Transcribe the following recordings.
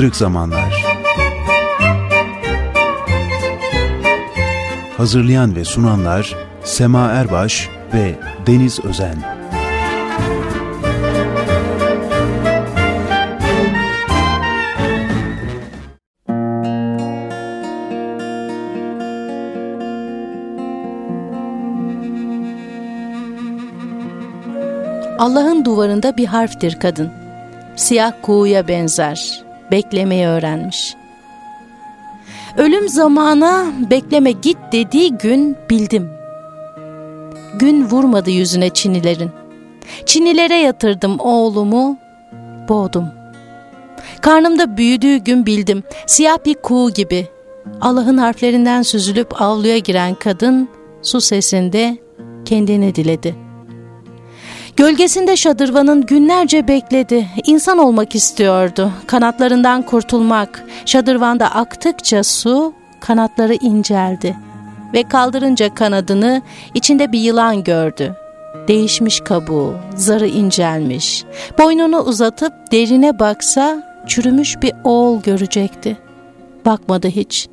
Kırık Zamanlar. Hazırlayan ve sunanlar Sema Erbaş ve Deniz Özen. Allah'ın duvarında bir harftir kadın. Siyah kuğuya benzer, beklemeyi öğrenmiş. Ölüm zamana bekleme git dediği gün bildim. Gün vurmadı yüzüne Çinilerin. Çinilere yatırdım oğlumu, boğdum. Karnımda büyüdüğü gün bildim, siyah bir kuğu gibi. Allah'ın harflerinden süzülüp avluya giren kadın su sesinde kendini diledi.'' Gölgesinde şadırvanın günlerce bekledi. İnsan olmak istiyordu. Kanatlarından kurtulmak. Şadırvanda aktıkça su kanatları inceldi. Ve kaldırınca kanadını içinde bir yılan gördü. Değişmiş kabuğu, zarı incelmiş. Boynunu uzatıp derine baksa çürümüş bir oğul görecekti. Bakmadı hiç.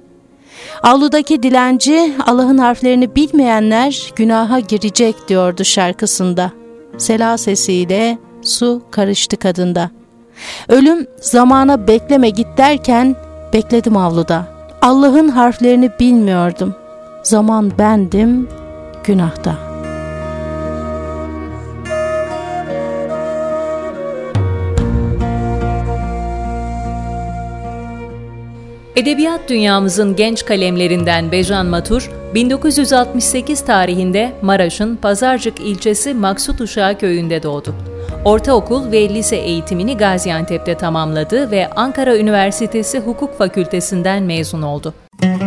Avludaki dilenci Allah'ın harflerini bilmeyenler günaha girecek diyordu şarkısında.'' Sela sesiyle su karıştı kadında. Ölüm zamana bekleme git derken bekledim avluda. Allah'ın harflerini bilmiyordum. Zaman bendim, günahta. Edebiyat dünyamızın genç kalemlerinden Bejan Matur, 1968 tarihinde Maraş'ın Pazarcık ilçesi Maksut Uşağı köyünde doğdu. Ortaokul ve lise eğitimini Gaziantep'te tamamladı ve Ankara Üniversitesi Hukuk Fakültesinden mezun oldu. sarmış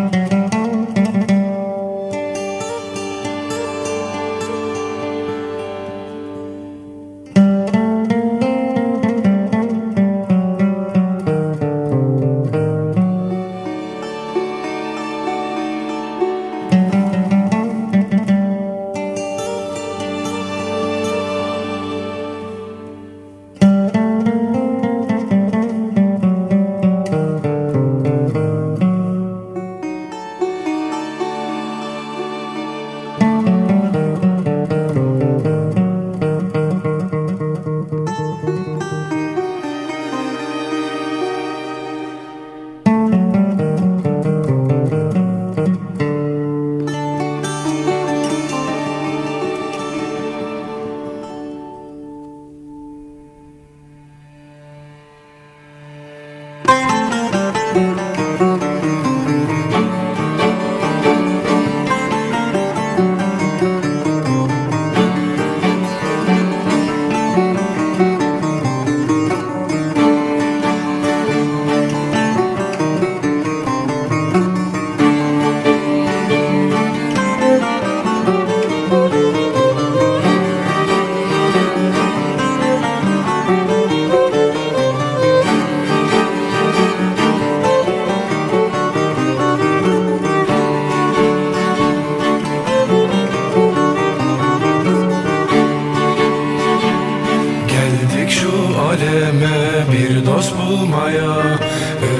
dost bulmaya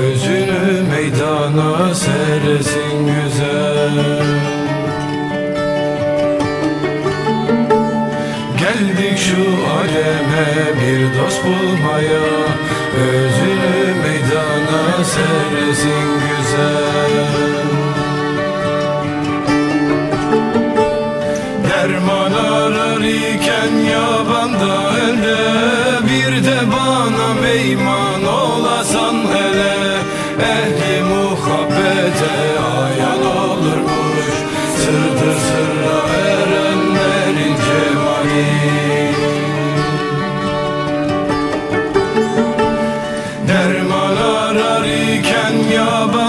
Özünü meydana seresin güzel. Geldik şu aleme bir dost bulmaya Özünü meydana seresin güzel. Derman arar iken yabanda ele Bir de bana meyman olasan hele Ehli muhabbete ayan olurmuş Sırdır sırra erenlerin cemali. Derman arar iken yabanda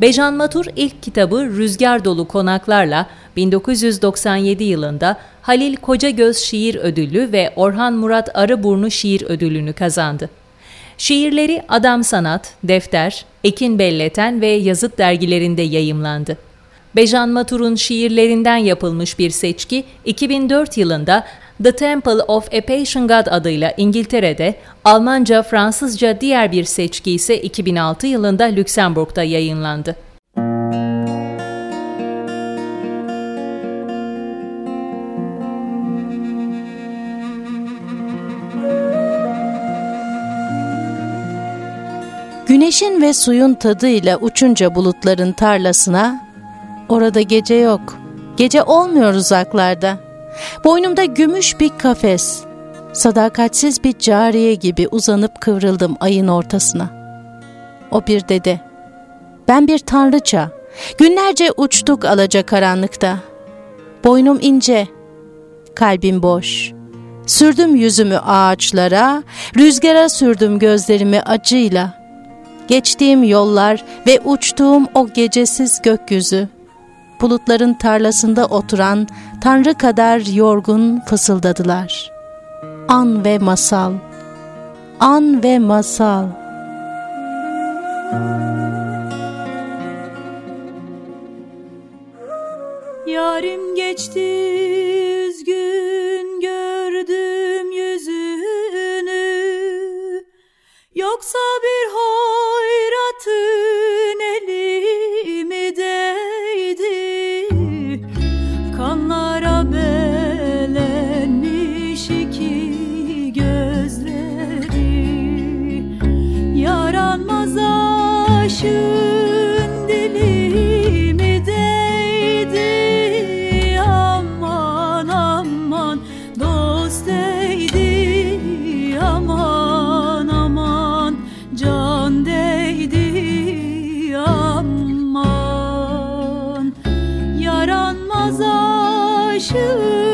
Bejan Matur ilk kitabı Rüzgar Dolu Konaklarla 1997 yılında Halil Kocagöz Şiir Ödülü ve Orhan Murat Arıburnu Şiir Ödülünü kazandı. Şiirleri Adam Sanat, Defter, Ekin Belleten ve Yazıt dergilerinde yayımlandı. Bejan Matur'un şiirlerinden yapılmış bir seçki 2004 yılında The Temple of a Patient God adıyla İngiltere'de, Almanca, Fransızca diğer bir seçki ise 2006 yılında Lüksemburg'da yayınlandı. Güneşin ve suyun tadıyla uçunca bulutların tarlasına, orada gece yok, gece olmuyor uzaklarda.'' Boynumda gümüş bir kafes. Sadakatsiz bir cariye gibi uzanıp kıvrıldım ayın ortasına. O bir dedi. Ben bir tanrıça. Günlerce uçtuk alaca karanlıkta. Boynum ince, kalbim boş. Sürdüm yüzümü ağaçlara, rüzgara sürdüm gözlerimi acıyla. Geçtiğim yollar ve uçtuğum o gecesiz gökyüzü bulutların tarlasında oturan Tanrı kadar yorgun fısıldadılar. An ve masal, an ve masal. Yarim geçti üzgün gördüm yüzünü Yoksa bir hoyratın elimi Bakışın dilimi değdi? Aman aman dost değdi. Aman aman can değdi. Aman yaranmaz aşığım.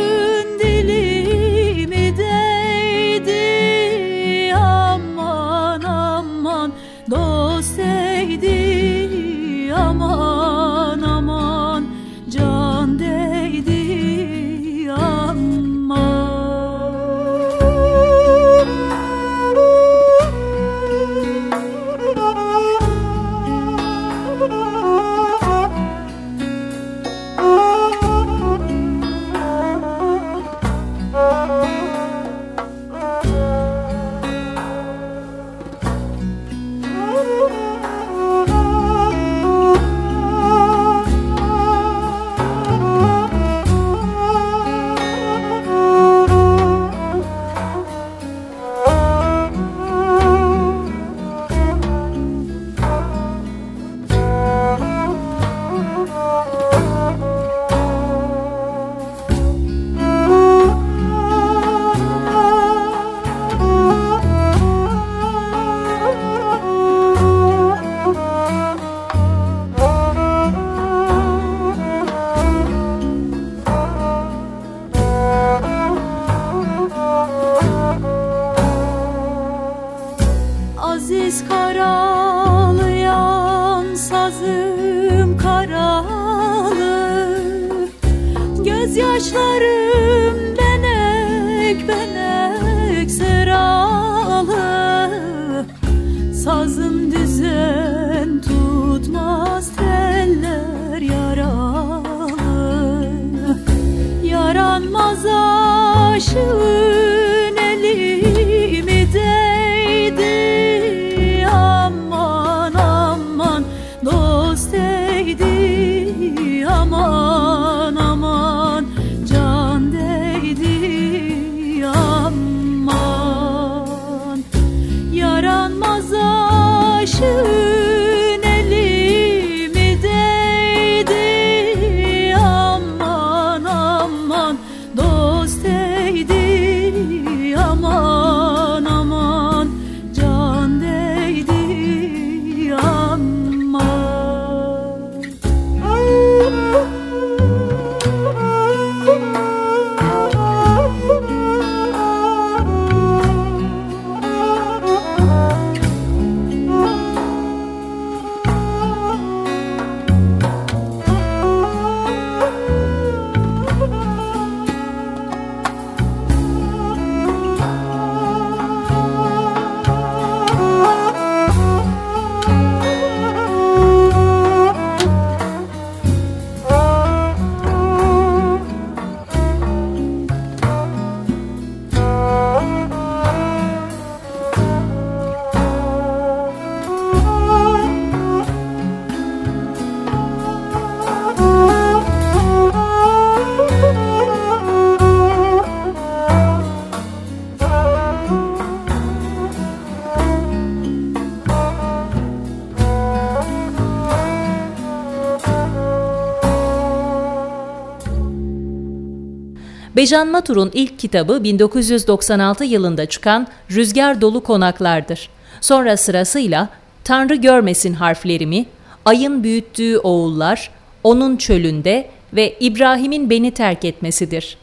Bejan Matur'un ilk kitabı 1996 yılında çıkan Rüzgar Dolu Konaklardır. Sonra sırasıyla Tanrı Görmesin Harflerimi, Ayın Büyüttüğü Oğullar, Onun Çölünde ve İbrahim'in Beni Terk Etmesidir.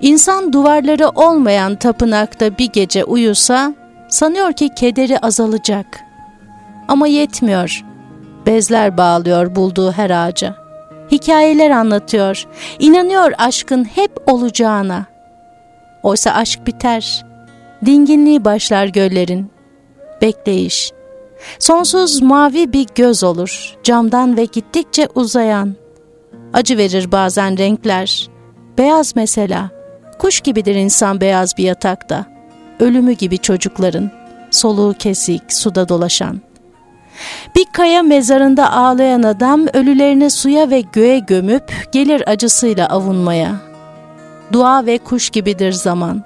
İnsan duvarları olmayan tapınakta bir gece uyusa Sanıyor ki kederi azalacak. Ama yetmiyor. Bezler bağlıyor bulduğu her ağaca. Hikayeler anlatıyor. İnanıyor aşkın hep olacağına. Oysa aşk biter. Dinginliği başlar göllerin. Bekleyiş. Sonsuz mavi bir göz olur. Camdan ve gittikçe uzayan. Acı verir bazen renkler. Beyaz mesela. Kuş gibidir insan beyaz bir yatakta.'' Ölümü gibi çocukların, soluğu kesik, suda dolaşan. Bir kaya mezarında ağlayan adam ölülerini suya ve göğe gömüp gelir acısıyla avunmaya. Dua ve kuş gibidir zaman.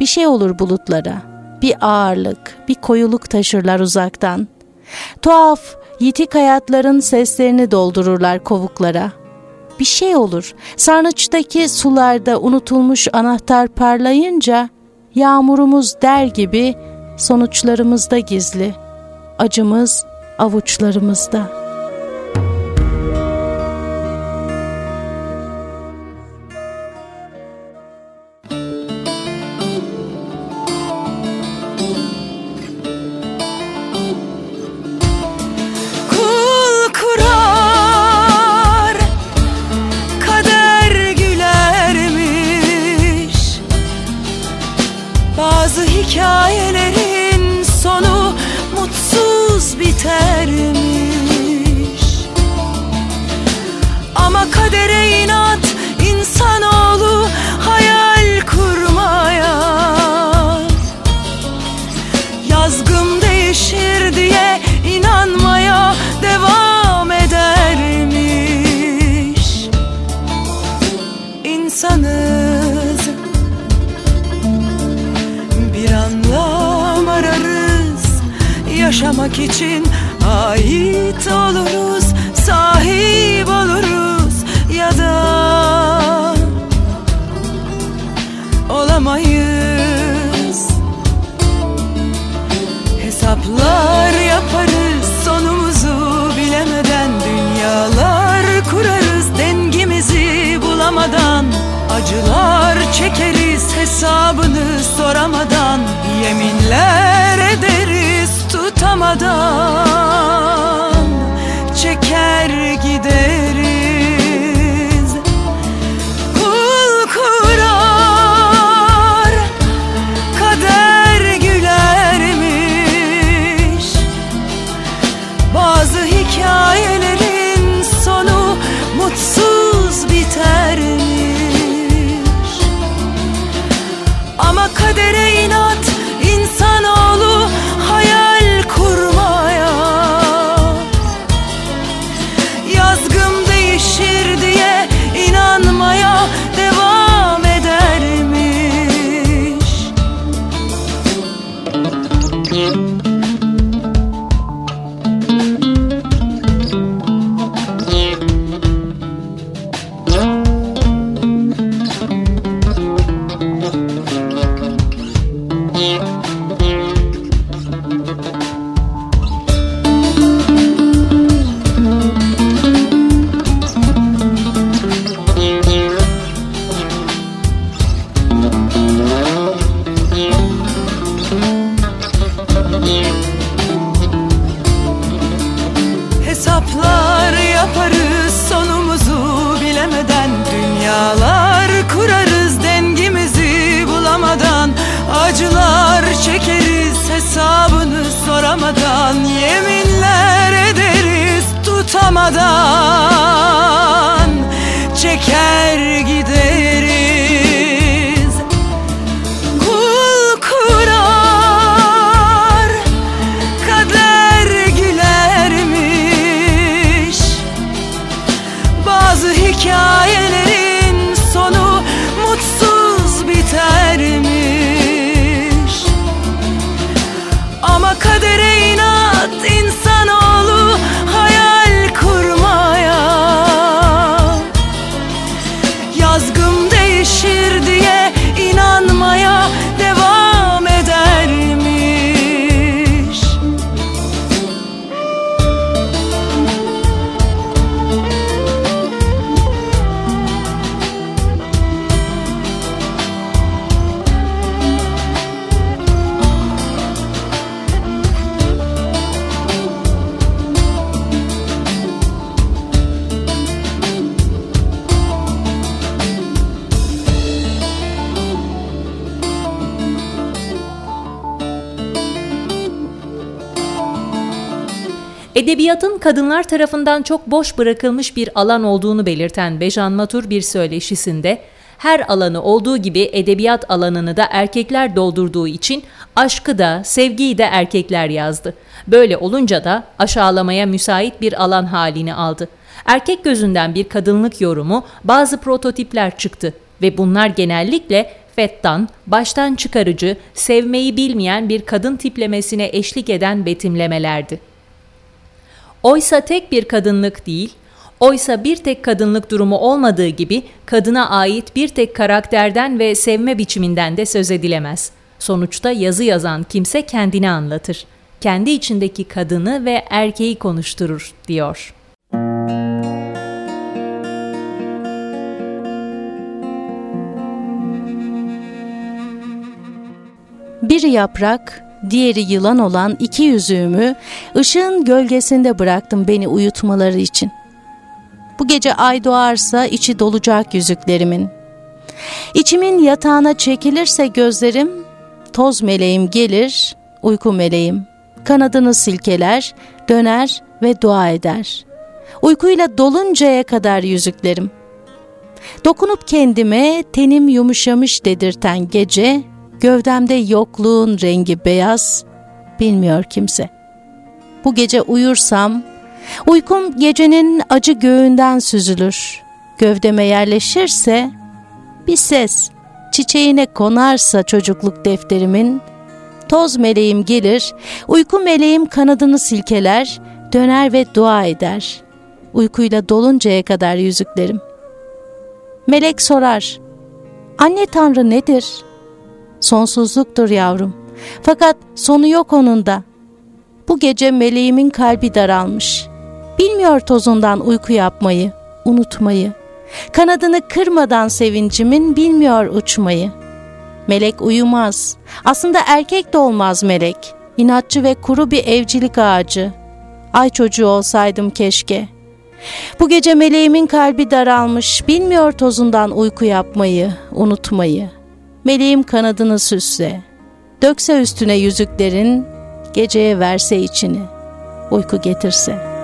Bir şey olur bulutlara, bir ağırlık, bir koyuluk taşırlar uzaktan. Tuhaf, yitik hayatların seslerini doldururlar kovuklara. Bir şey olur, sarnıçtaki sularda unutulmuş anahtar parlayınca Yağmurumuz der gibi sonuçlarımızda gizli, acımız avuçlarımızda.'' Acılar çekeriz hesabını soramadan yeminler ederiz tutamadan. Çeker gideriz Edebiyatın kadınlar tarafından çok boş bırakılmış bir alan olduğunu belirten Bejan Matur bir söyleşisinde, her alanı olduğu gibi edebiyat alanını da erkekler doldurduğu için aşkı da sevgiyi de erkekler yazdı. Böyle olunca da aşağılamaya müsait bir alan halini aldı. Erkek gözünden bir kadınlık yorumu bazı prototipler çıktı ve bunlar genellikle fettan, baştan çıkarıcı, sevmeyi bilmeyen bir kadın tiplemesine eşlik eden betimlemelerdi. Oysa tek bir kadınlık değil, oysa bir tek kadınlık durumu olmadığı gibi kadına ait bir tek karakterden ve sevme biçiminden de söz edilemez. Sonuçta yazı yazan kimse kendini anlatır. Kendi içindeki kadını ve erkeği konuşturur, diyor. Bir yaprak, diğeri yılan olan iki yüzüğümü ışığın gölgesinde bıraktım beni uyutmaları için. Bu gece ay doğarsa içi dolacak yüzüklerimin. İçimin yatağına çekilirse gözlerim, toz meleğim gelir, uyku meleğim. Kanadını silkeler, döner ve dua eder. Uykuyla doluncaya kadar yüzüklerim. Dokunup kendime tenim yumuşamış dedirten gece, gövdemde yokluğun rengi beyaz, bilmiyor kimse. Bu gece uyursam, uykum gecenin acı göğünden süzülür. Gövdeme yerleşirse, bir ses çiçeğine konarsa çocukluk defterimin, Toz meleğim gelir, uyku meleğim kanadını silkeler, döner ve dua eder. Uykuyla doluncaya kadar yüzüklerim. Melek sorar, Anne Tanrı nedir? Sonsuzluktur yavrum. Fakat sonu yok onun da. Bu gece meleğimin kalbi daralmış. Bilmiyor tozundan uyku yapmayı, unutmayı. Kanadını kırmadan sevincimin bilmiyor uçmayı. Melek uyumaz. Aslında erkek de olmaz melek. İnatçı ve kuru bir evcilik ağacı. Ay çocuğu olsaydım keşke. Bu gece meleğimin kalbi daralmış, bilmiyor tozundan uyku yapmayı, unutmayı. Meleğim kanadını süsse, dökse üstüne yüzüklerin, geceye verse içini, uyku getirse.''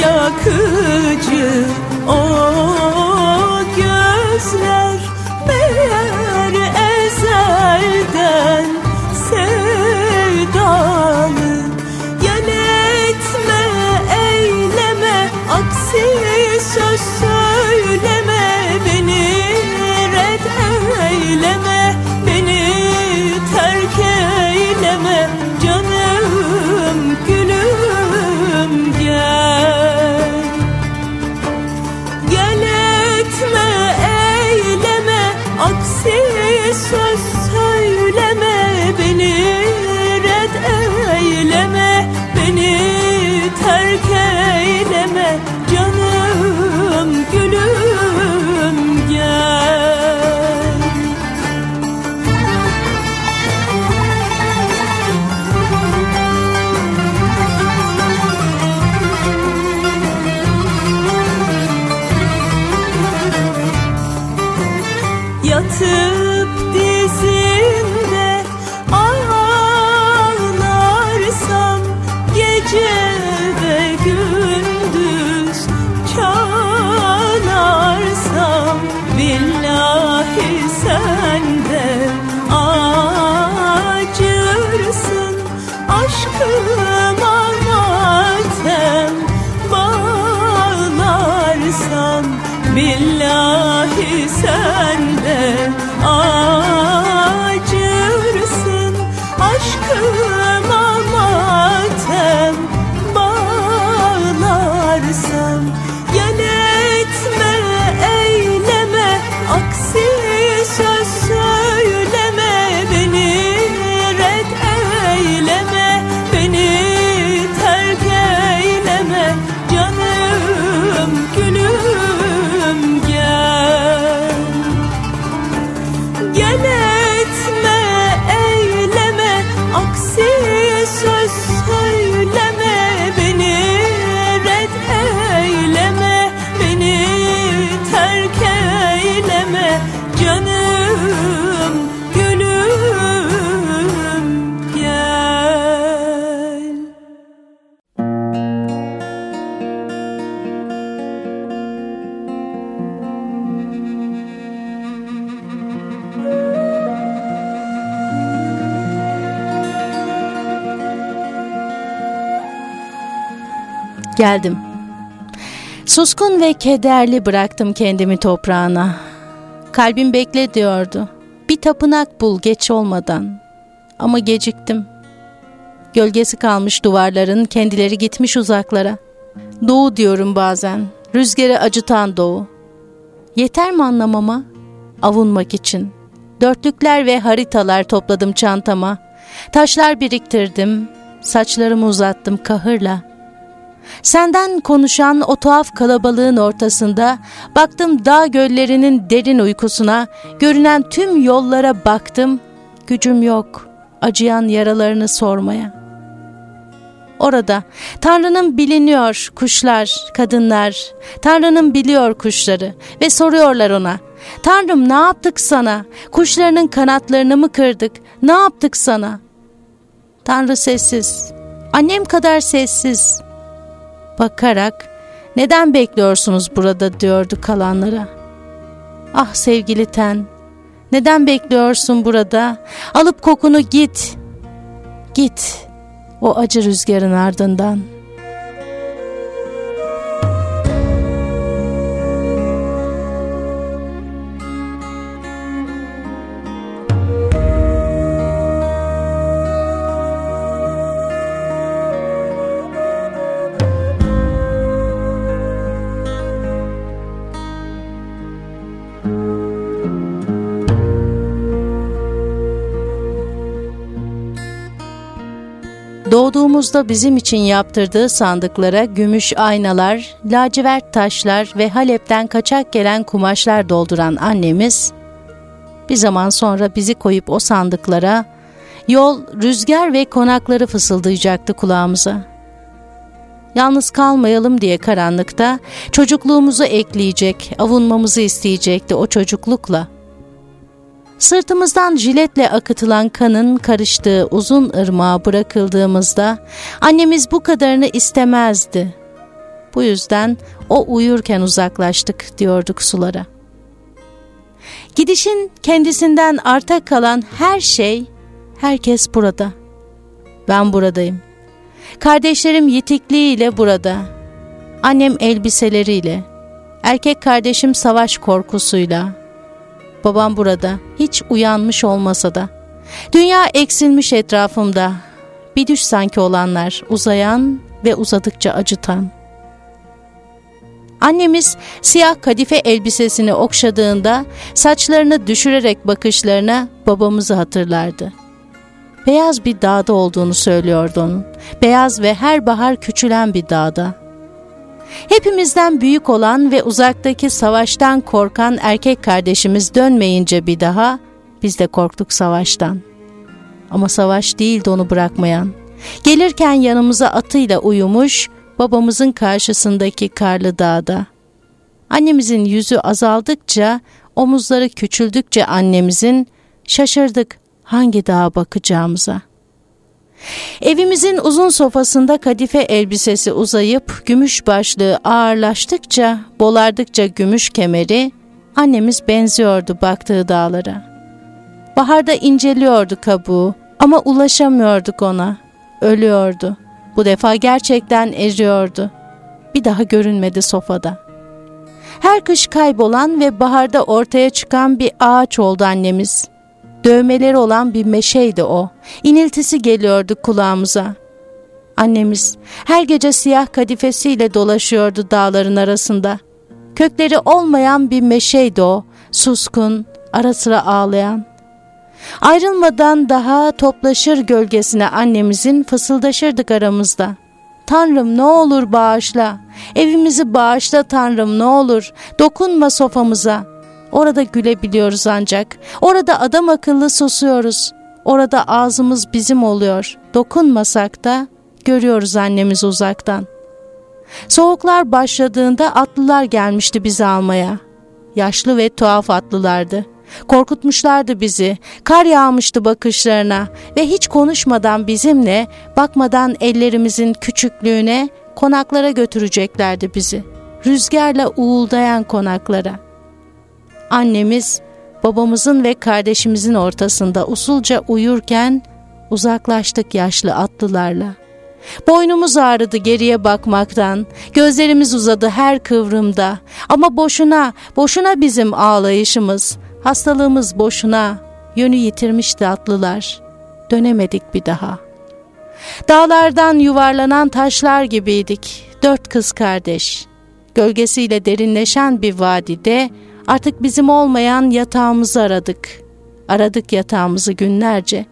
yakıcı. O gözler meğer ezelden Aklıma matem bağlarsan Billahi sen de Geldim. Suskun ve kederli bıraktım kendimi toprağına. Kalbim bekle diyordu. Bir tapınak bul geç olmadan. Ama geciktim. Gölgesi kalmış duvarların kendileri gitmiş uzaklara. Doğu diyorum bazen. Rüzgarı acıtan doğu. Yeter mi anlamama? Avunmak için. dörtlükler ve haritalar topladım çantama. Taşlar biriktirdim, saçlarımı uzattım kahırla. Senden konuşan o tuhaf kalabalığın ortasında baktım dağ göllerinin derin uykusuna, görünen tüm yollara baktım, gücüm yok acıyan yaralarını sormaya. Orada Tanrı'nın biliniyor kuşlar, kadınlar, Tanrı'nın biliyor kuşları ve soruyorlar ona, Tanrım ne yaptık sana? Kuşlarının kanatlarını mı kırdık? Ne yaptık sana? Tanrı sessiz, annem kadar sessiz. Bakarak, neden bekliyorsunuz burada diyordu kalanlara. Ah sevgili ten, neden bekliyorsun burada? Alıp kokunu git. Git o acı rüzgarın ardından.'' Doğduğumuzda bizim için yaptırdığı sandıklara gümüş aynalar, lacivert taşlar ve Halep'ten kaçak gelen kumaşlar dolduran annemiz, bir zaman sonra bizi koyup o sandıklara, yol, rüzgar ve konakları fısıldayacaktı kulağımıza. Yalnız kalmayalım diye karanlıkta çocukluğumuzu ekleyecek, avunmamızı isteyecekti o çocuklukla.'' Sırtımızdan jiletle akıtılan kanın karıştığı uzun ırmağa bırakıldığımızda annemiz bu kadarını istemezdi. Bu yüzden o uyurken uzaklaştık diyorduk sulara. Gidişin kendisinden arta kalan her şey, herkes burada. Ben buradayım. Kardeşlerim yitikliğiyle burada. Annem elbiseleriyle. Erkek kardeşim savaş korkusuyla. Babam burada, hiç uyanmış olmasa da. Dünya eksilmiş etrafımda. Bir düş sanki olanlar, uzayan ve uzadıkça acıtan. Annemiz siyah kadife elbisesini okşadığında saçlarını düşürerek bakışlarına babamızı hatırlardı. Beyaz bir dağda olduğunu söylüyordu onun. Beyaz ve her bahar küçülen bir dağda. Hepimizden büyük olan ve uzaktaki savaştan korkan erkek kardeşimiz dönmeyince bir daha biz de korktuk savaştan. Ama savaş değildi onu bırakmayan. Gelirken yanımıza atıyla uyumuş babamızın karşısındaki karlı dağda. Annemizin yüzü azaldıkça, omuzları küçüldükçe annemizin şaşırdık hangi dağa bakacağımıza.'' Evimizin uzun sofasında kadife elbisesi uzayıp gümüş başlığı ağırlaştıkça, bolardıkça gümüş kemeri, annemiz benziyordu baktığı dağlara. Baharda inceliyordu kabuğu ama ulaşamıyorduk ona. Ölüyordu. Bu defa gerçekten eriyordu. Bir daha görünmedi sofada. Her kış kaybolan ve baharda ortaya çıkan bir ağaç oldu annemiz. Dövmeleri olan bir meşeydi o. İniltisi geliyordu kulağımıza. Annemiz her gece siyah kadifesiyle dolaşıyordu dağların arasında. Kökleri olmayan bir meşeydi o, suskun, ara sıra ağlayan. Ayrılmadan daha toplaşır gölgesine annemizin fısıldaşırdık aramızda. Tanrım ne olur bağışla, evimizi bağışla Tanrım ne olur, dokunma sofamıza, Orada gülebiliyoruz ancak. Orada adam akıllı susuyoruz. Orada ağzımız bizim oluyor. Dokunmasak da görüyoruz annemizi uzaktan. Soğuklar başladığında atlılar gelmişti bizi almaya. Yaşlı ve tuhaf atlılardı. Korkutmuşlardı bizi. Kar yağmıştı bakışlarına ve hiç konuşmadan bizimle, bakmadan ellerimizin küçüklüğüne konaklara götüreceklerdi bizi. Rüzgarla uğuldayan konaklara.'' Annemiz babamızın ve kardeşimizin ortasında usulca uyurken uzaklaştık yaşlı atlılarla. Boynumuz ağrıdı geriye bakmaktan, gözlerimiz uzadı her kıvrımda. Ama boşuna, boşuna bizim ağlayışımız, hastalığımız boşuna, yönü yitirmişti atlılar. Dönemedik bir daha. Dağlardan yuvarlanan taşlar gibiydik, dört kız kardeş. Gölgesiyle derinleşen bir vadide, Artık bizim olmayan yatağımızı aradık. aradık yatağımızı günlerce.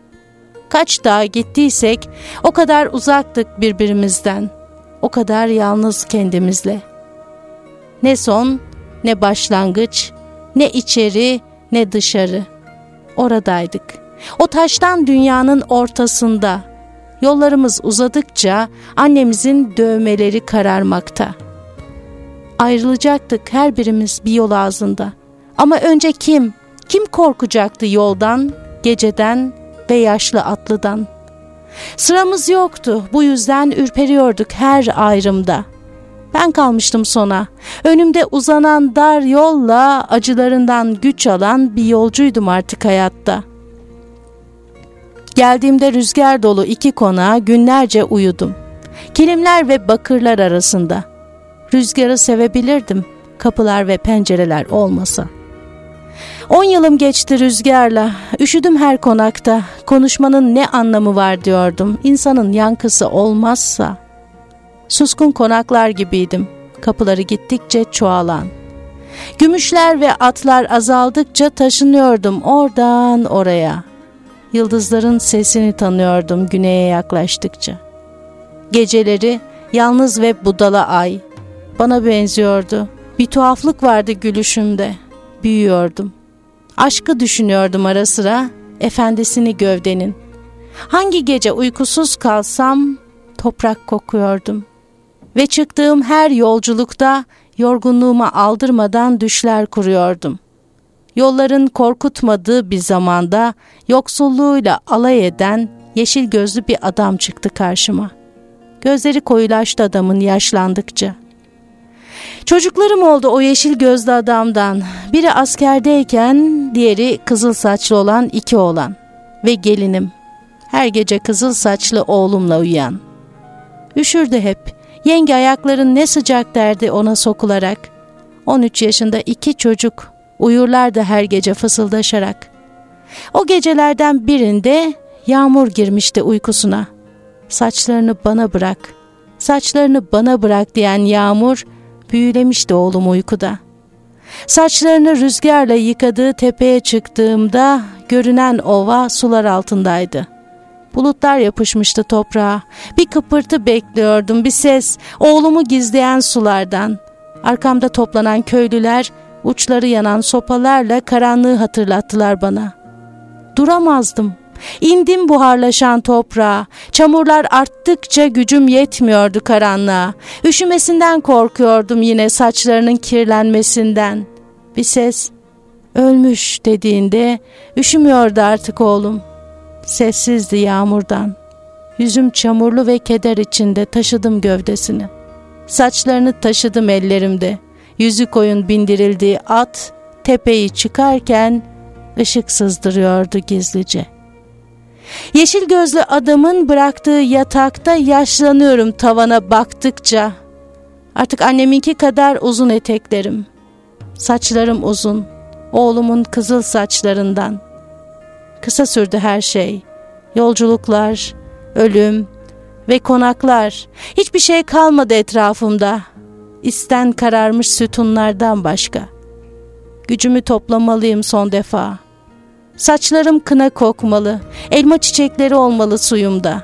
Kaç dağ gittiysek o kadar uzaktık birbirimizden. O kadar yalnız kendimizle. Ne son, ne başlangıç, ne içeri, ne dışarı. Oradaydık. O taştan dünyanın ortasında. Yollarımız uzadıkça annemizin dövmeleri kararmakta. Ayrılacaktık her birimiz bir yol ağzında. Ama önce kim? Kim korkacaktı yoldan, geceden ve yaşlı atlıdan? Sıramız yoktu. Bu yüzden ürperiyorduk her ayrımda. Ben kalmıştım sona. Önümde uzanan dar yolla acılarından güç alan bir yolcuydum artık hayatta. Geldiğimde rüzgar dolu iki konağa günlerce uyudum. Kilimler ve bakırlar arasında. Rüzgarı sevebilirdim kapılar ve pencereler olmasa. On yılım geçti rüzgarla, üşüdüm her konakta, konuşmanın ne anlamı var diyordum, insanın yankısı olmazsa. Suskun konaklar gibiydim, kapıları gittikçe çoğalan. Gümüşler ve atlar azaldıkça taşınıyordum oradan oraya. Yıldızların sesini tanıyordum güneye yaklaştıkça. Geceleri yalnız ve budala ay bana benziyordu. Bir tuhaflık vardı gülüşümde. Büyüyordum. Aşkı düşünüyordum ara sıra, efendisini gövdenin. Hangi gece uykusuz kalsam toprak kokuyordum. Ve çıktığım her yolculukta yorgunluğuma aldırmadan düşler kuruyordum. Yolların korkutmadığı bir zamanda yoksulluğuyla alay eden yeşil gözlü bir adam çıktı karşıma. Gözleri koyulaştı adamın yaşlandıkça. Çocuklarım oldu o yeşil gözlü adamdan. Biri askerdeyken diğeri kızıl saçlı olan iki oğlan. Ve gelinim. Her gece kızıl saçlı oğlumla uyuyan. Üşürdü hep. Yenge ayakların ne sıcak derdi ona sokularak. 13 yaşında iki çocuk uyurlardı her gece fısıldaşarak. O gecelerden birinde yağmur girmişti uykusuna. Saçlarını bana bırak, saçlarını bana bırak diyen yağmur büyülemişti oğlum uykuda. Saçlarını rüzgarla yıkadığı tepeye çıktığımda görünen ova sular altındaydı. Bulutlar yapışmıştı toprağa. Bir kıpırtı bekliyordum, bir ses, oğlumu gizleyen sulardan. Arkamda toplanan köylüler uçları yanan sopalarla karanlığı hatırlattılar bana. Duramazdım. İndim buharlaşan toprağa. Çamurlar arttıkça gücüm yetmiyordu karanlığa. Üşümesinden korkuyordum yine saçlarının kirlenmesinden. Bir ses ölmüş dediğinde üşümüyordu artık oğlum. Sessizdi yağmurdan. Yüzüm çamurlu ve keder içinde taşıdım gövdesini. Saçlarını taşıdım ellerimde. Yüzü koyun bindirildiği at tepeyi çıkarken ışık sızdırıyordu gizlice.'' Yeşil gözlü adamın bıraktığı yatakta yaşlanıyorum tavana baktıkça. Artık anneminki kadar uzun eteklerim. Saçlarım uzun. Oğlumun kızıl saçlarından. Kısa sürdü her şey. Yolculuklar, ölüm ve konaklar. Hiçbir şey kalmadı etrafımda. İsten kararmış sütunlardan başka. Gücümü toplamalıyım son defa.'' Saçlarım kına kokmalı, elma çiçekleri olmalı suyumda.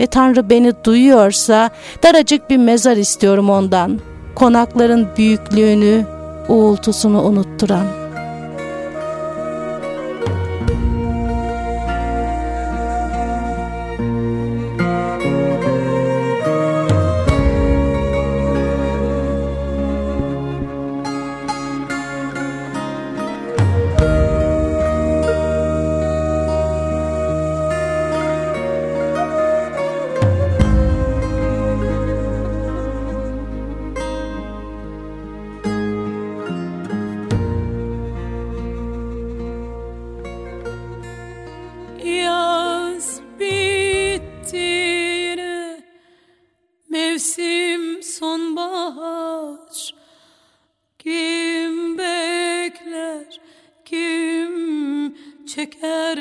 Ve Tanrı beni duyuyorsa daracık bir mezar istiyorum ondan. Konakların büyüklüğünü, uğultusunu unutturan.''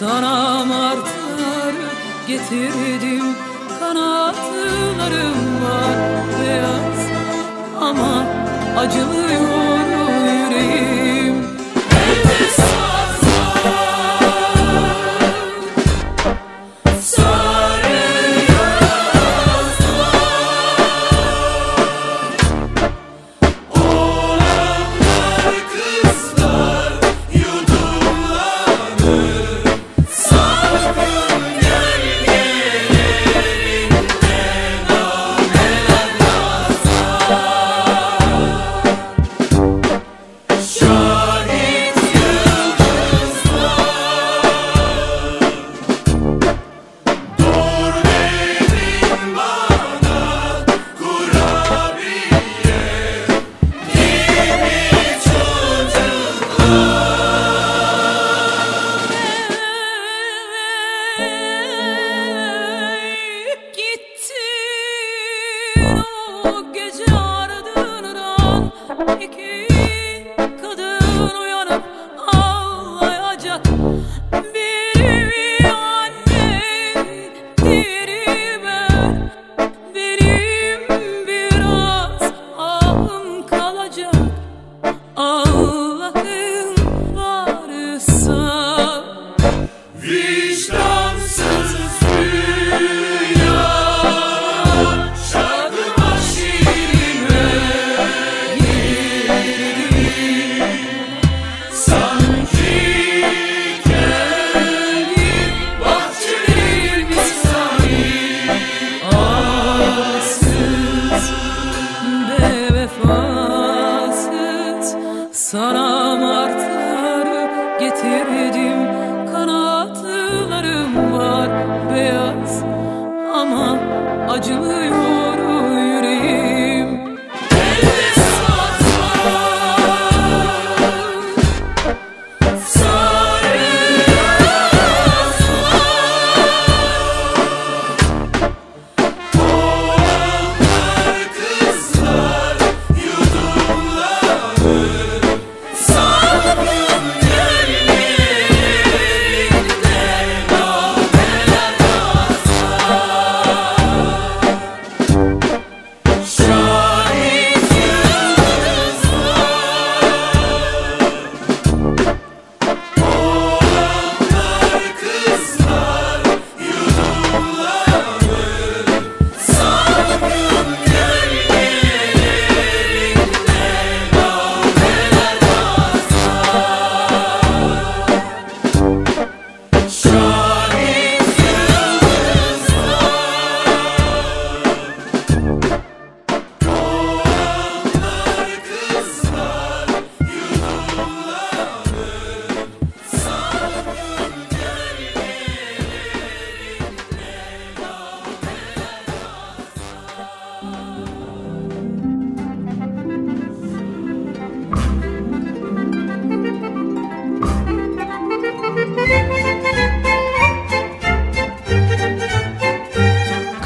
Sana martılar getirdim Kanatlarım var beyaz. Ama acılıyor yüreğim.